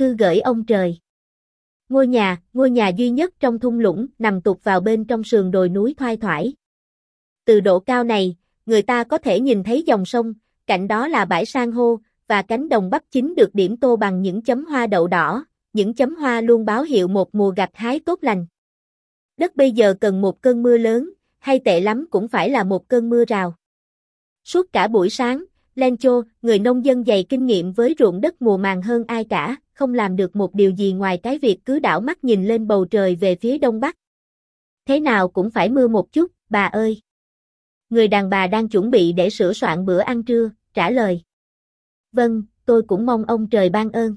Thư gửi ông trời. Ngôi nhà, ngôi nhà duy nhất trong thung lũng, nằm tụt vào bên trong sườn đồi núi thoai thoải. Từ độ cao này, người ta có thể nhìn thấy dòng sông, cạnh đó là bãi san hô, và cánh đồng bắp chính được điểm tô bằng những chấm hoa đậu đỏ, những chấm hoa luôn báo hiệu một mùa gặt hái tốt lành. Đất bây giờ cần một cơn mưa lớn, hay tệ lắm cũng phải là một cơn mưa rào. Suốt cả buổi sáng, Lencho, người nông dân dày kinh nghiệm với ruộng đất mùa màng hơn ai cả, không làm được một điều gì ngoài cái việc cứ đảo mắt nhìn lên bầu trời về phía đông bắc. Thế nào cũng phải mưa một chút, bà ơi. Người đàn bà đang chuẩn bị để sửa soạn bữa ăn trưa, trả lời. Vâng, tôi cũng mong ông trời ban ơn.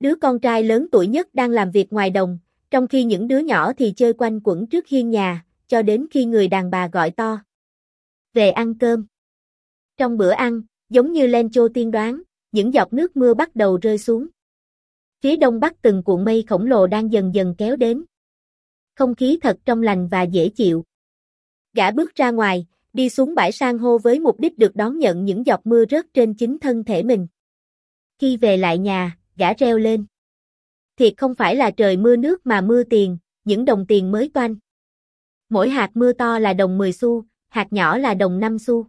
Đứa con trai lớn tuổi nhất đang làm việc ngoài đồng, trong khi những đứa nhỏ thì chơi quanh quẩn trước hiên nhà, cho đến khi người đàn bà gọi to. Về ăn cơm. Trong bữa ăn, giống như Lencho tiên đoán, những giọt nước mưa bắt đầu rơi xuống. Phía đông bắc từng cuộn mây khổng lồ đang dần dần kéo đến. Không khí thật trong lành và dễ chịu. Gã bước ra ngoài, đi xuống bãi san hô với mục đích được đón nhận những giọt mưa rớt trên chính thân thể mình. Khi về lại nhà, gã reo lên. Thiệt không phải là trời mưa nước mà mưa tiền, những đồng tiền mới toanh. Mỗi hạt mưa to là đồng 10 xu, hạt nhỏ là đồng 5 xu.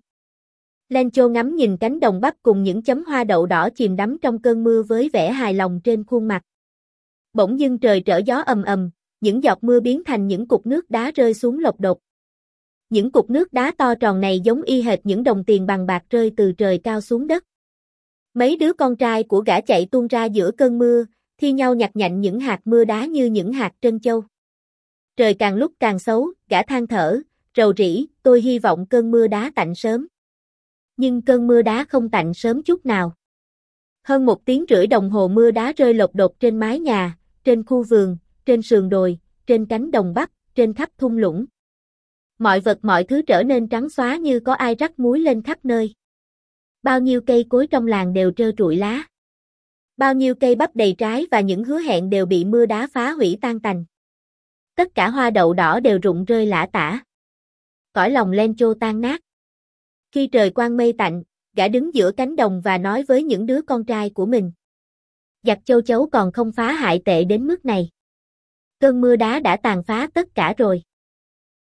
Lencho ngắm nhìn cánh đồng bắp cùng những chấm hoa đậu đỏ chìm đắm trong cơn mưa với vẻ hài lòng trên khuôn mặt. Bỗng dưng trời trở gió ầm ầm, những giọt mưa biến thành những cục nước đá rơi xuống lộc độc. Những cục nước đá to tròn này giống y hệt những đồng tiền bằng bạc rơi từ trời cao xuống đất. Mấy đứa con trai của gã chạy tuôn ra giữa cơn mưa, thi nhau nhặt nhạnh những hạt mưa đá như những hạt trân châu. Trời càng lúc càng xấu, gã than thở, rầu rĩ, tôi hy vọng cơn mưa đá tạnh sớm. Nhưng cơn mưa đá không tạnh sớm chút nào. Hơn một tiếng rưỡi đồng hồ mưa đá rơi lột đột trên mái nhà, trên khu vườn, trên sườn đồi, trên cánh đồng bắp, trên khắp thung lũng. Mọi vật mọi thứ trở nên trắng xóa như có ai rắc muối lên khắp nơi. Bao nhiêu cây cối trong làng đều trơ trụi lá. Bao nhiêu cây bắp đầy trái và những hứa hẹn đều bị mưa đá phá hủy tan tành. Tất cả hoa đậu đỏ đều rụng rơi lã tả. Cõi lòng len chô tan nát. Khi trời quang mây tạnh, gã đứng giữa cánh đồng và nói với những đứa con trai của mình. Giặc châu chấu còn không phá hại tệ đến mức này. Cơn mưa đá đã tàn phá tất cả rồi.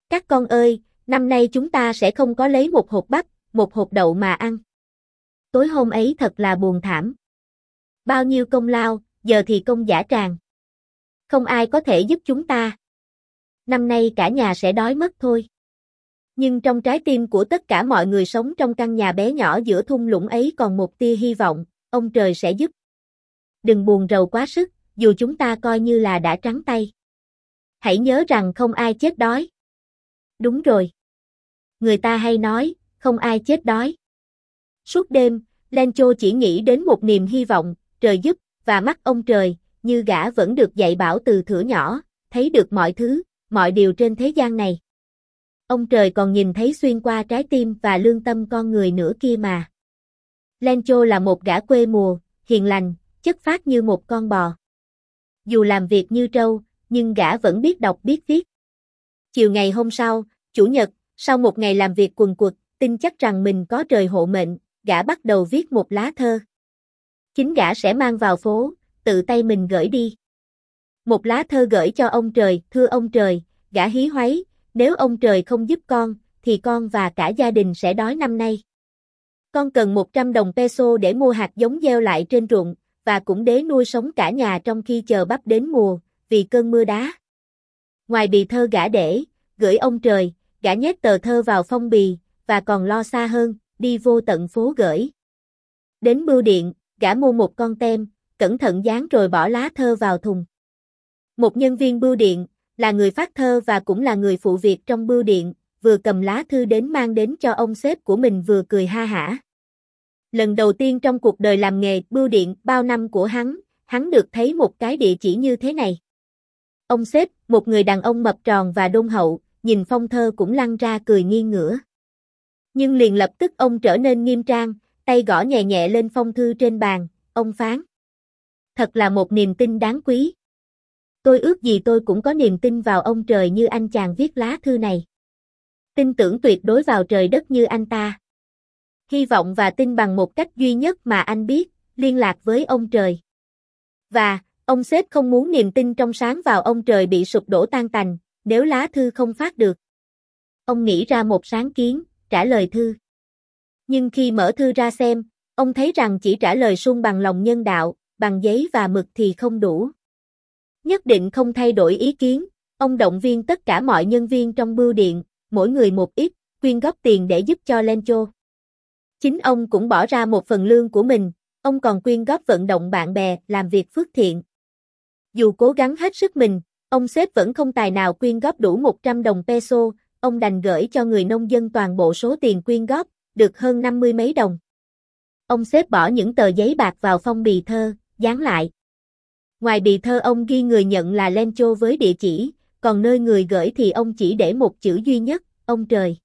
Các con ơi, năm nay chúng ta sẽ không có lấy một hộp bắp, một hộp đậu mà ăn. Tối hôm ấy thật là buồn thảm. Bao nhiêu công lao, giờ thì công giả tràng. Không ai có thể giúp chúng ta. Năm nay cả nhà sẽ đói mất thôi. Nhưng trong trái tim của tất cả mọi người sống trong căn nhà bé nhỏ giữa thung lũng ấy còn một tia hy vọng, ông trời sẽ giúp. Đừng buồn rầu quá sức, dù chúng ta coi như là đã trắng tay. Hãy nhớ rằng không ai chết đói. Đúng rồi. Người ta hay nói, không ai chết đói. Suốt đêm, Lencho chỉ nghĩ đến một niềm hy vọng, trời giúp, và mắt ông trời, như gã vẫn được dạy bảo từ thửa nhỏ, thấy được mọi thứ, mọi điều trên thế gian này. Ông trời còn nhìn thấy xuyên qua trái tim và lương tâm con người nữa kia mà. Lencho là một gã quê mùa, hiền lành, chất phát như một con bò. Dù làm việc như trâu, nhưng gã vẫn biết đọc biết viết. Chiều ngày hôm sau, Chủ nhật, sau một ngày làm việc quần quật, tin chắc rằng mình có trời hộ mệnh, gã bắt đầu viết một lá thơ. Chính gã sẽ mang vào phố, tự tay mình gửi đi. Một lá thơ gửi cho ông trời, thưa ông trời, gã hí hoáy, nếu ông trời không giúp con, thì con và cả gia đình sẽ đói năm nay. Con cần 100 đồng peso để mua hạt giống gieo lại trên ruộng, và cũng để nuôi sống cả nhà trong khi chờ bắp đến mùa, vì cơn mưa đá. Ngoài bì thơ gã để, gửi ông trời, gã nhét tờ thơ vào phong bì, và còn lo xa hơn, đi vô tận phố gửi. Đến bưu điện, gã mua một con tem, cẩn thận dán rồi bỏ lá thơ vào thùng. Một nhân viên bưu điện, là người phát thơ và cũng là người phụ việc trong bưu điện, vừa cầm lá thư đến mang đến cho ông sếp của mình vừa cười ha hả. Lần đầu tiên trong cuộc đời làm nghề bưu điện bao năm của hắn, hắn được thấy một cái địa chỉ như thế này. Ông sếp, một người đàn ông mập tròn và đôn hậu, nhìn phong thơ cũng lăn ra cười nghiêng ngửa. Nhưng liền lập tức ông trở nên nghiêm trang, tay gõ nhẹ nhẹ lên phong thư trên bàn, ông phán. Thật là một niềm tin đáng quý. Tôi ước gì tôi cũng có niềm tin vào ông trời như anh chàng viết lá thư này. Tin tưởng tuyệt đối vào trời đất như anh ta. Hy vọng và tin bằng một cách duy nhất mà anh biết, liên lạc với ông trời. Và, ông sếp không muốn niềm tin trong sáng vào ông trời bị sụp đổ tan tành, nếu lá thư không phát được. Ông nghĩ ra một sáng kiến, trả lời thư. Nhưng khi mở thư ra xem, ông thấy rằng chỉ trả lời sung bằng lòng nhân đạo, bằng giấy và mực thì không đủ. Nhất định không thay đổi ý kiến, ông động viên tất cả mọi nhân viên trong bưu điện, mỗi người một ít, quyên góp tiền để giúp cho Lencho. Chính ông cũng bỏ ra một phần lương của mình, ông còn quyên góp vận động bạn bè làm việc phước thiện. Dù cố gắng hết sức mình, ông sếp vẫn không tài nào quyên góp đủ 100 đồng peso, ông đành gửi cho người nông dân toàn bộ số tiền quyên góp, được hơn 50 mấy đồng. Ông xếp bỏ những tờ giấy bạc vào phong bì thơ, dán lại. Ngoài bì thơ ông ghi người nhận là Lencho với địa chỉ, còn nơi người gửi thì ông chỉ để một chữ duy nhất, ông trời.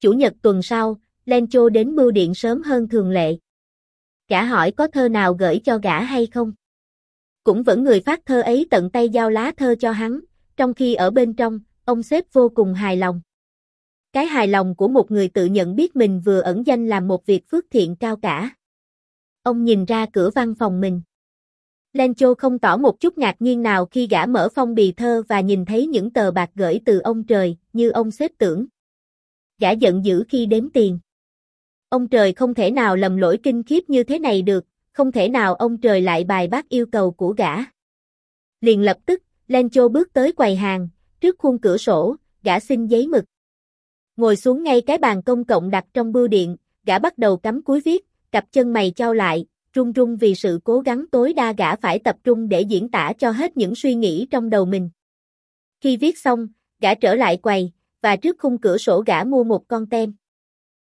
Chủ nhật tuần sau, Lencho đến bưu điện sớm hơn thường lệ. Gã hỏi có thơ nào gửi cho gã hay không. Cũng vẫn người phát thơ ấy tận tay giao lá thơ cho hắn, trong khi ở bên trong, ông xếp vô cùng hài lòng. Cái hài lòng của một người tự nhận biết mình vừa ẩn danh làm một việc phước thiện cao cả. Ông nhìn ra cửa văn phòng mình. Lencho không tỏ một chút ngạc nhiên nào khi gã mở phong bì thơ và nhìn thấy những tờ bạc gửi từ ông trời, như ông xếp tưởng. Gã giận dữ khi đếm tiền. Ông trời không thể nào lầm lỗi kinh khiếp như thế này được, không thể nào ông trời lại bài bác yêu cầu của gã. Liền lập tức, Lencho bước tới quầy hàng, trước khuôn cửa sổ, gã xin giấy mực. Ngồi xuống ngay cái bàn công cộng đặt trong bưu điện, gã bắt đầu cắm cúi viết, cặp chân mày trao lại, run run vì sự cố gắng tối đa gã phải tập trung để diễn tả cho hết những suy nghĩ trong đầu mình. Khi viết xong, gã trở lại quầy, và trước khung cửa sổ gã mua một con tem.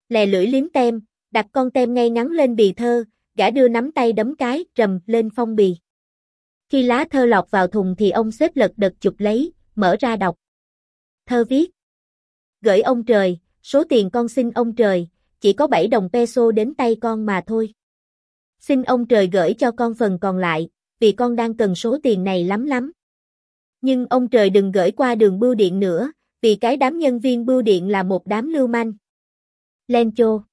Lè lưỡi liếm tem, đặt con tem ngay ngắn lên bì thơ, gã đưa nắm tay đấm cái, trầm lên phong bì. Khi lá thơ lọt vào thùng thì ông xếp lật đật chụp lấy, mở ra đọc. Thơ viết. Gửi ông trời, số tiền con xin ông trời, chỉ có 7 đồng peso đến tay con mà thôi. Xin ông trời gửi cho con phần còn lại, vì con đang cần số tiền này lắm lắm. Nhưng ông trời đừng gửi qua đường bưu điện nữa, vì cái đám nhân viên bưu điện là một đám lưu manh. Lencho